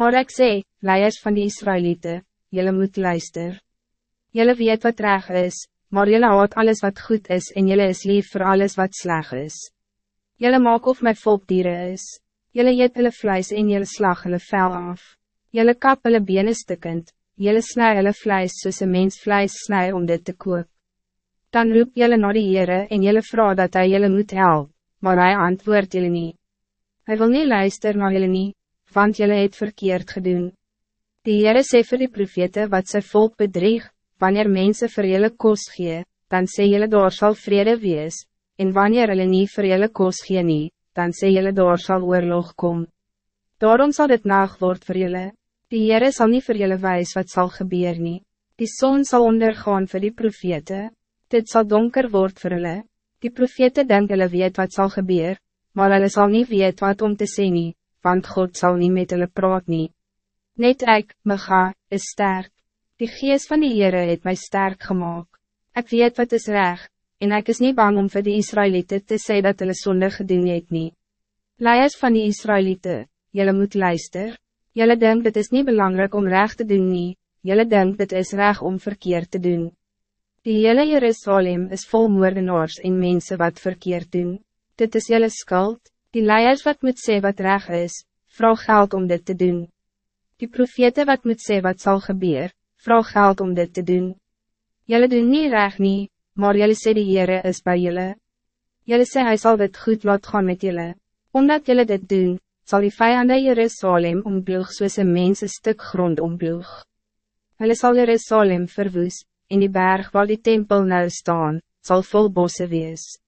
Maar ik sê, leiers van die Israëlieten, jullie moet luister. Jullie weet wat reg is, maar jullie haat alles wat goed is en jullie is lief voor alles wat sleg is. Jullie maak of my volk dieren is. Jullie eet hulle vlees en jullie slag hulle vel af. Jullie kap hulle bene stikkend, jullie snij hulle vlees soos een mens vlees snij om dit te koop. Dan roep jullie naar die Heere en jullie vrouw dat hij jullie moet helpen, maar hij antwoordt jullie niet. Hij wil niet luisteren naar jullie niet, want jullie het verkeerd gedaan. Die Heere sê vir die profete wat sy volk bedrieg, wanneer mensen vir julle kos gee, dan sê julle daar sal vrede wees, en wanneer hulle nie vir julle kos gee nie, dan sê julle daar sal oorlog kom. Daarom zal dit nacht word vir julle, die Heere sal nie vir julle wijs wat zal gebeuren nie, die zon zal ondergaan vir die profete, dit zal donker word vir hulle, die profete denk hulle weet wat zal gebeuren, maar hulle sal nie weet wat om te sê nie, want God zal niet met hulle praat nie. Net ek, Micha, is sterk, die geest van die Heere het mij sterk gemaakt. Ik weet wat is recht, en ik is niet bang om voor de Israëlieten te zeggen dat hulle sonde gedoen het nie. Leiers van die Israëlieten, jullie moet luister, jullie denkt het is niet belangrijk om recht te doen nie, jullie denkt het is recht om verkeerd te doen. Die hele Jerusalem is vol moordenaars en mensen wat verkeerd doen. Dit is jullie skuld, die leiers wat moet sê wat recht is, vraag geld om dit te doen. Die profete wat moet sê wat zal gebeuren, vraag geld om dit te doen. Jullie doen niet recht nie, maar jullie sê die Heere is bij jullie. Jullie sê hij zal dit goed laat gaan met jullie. Omdat jullie dit doen, zal die vijanden Jerusalem omploeg soos een mens een stuk grond omploeg. Hulle sal Jerusalem verwoes, en die berg waar die tempel nou staan, zal vol bosse wees.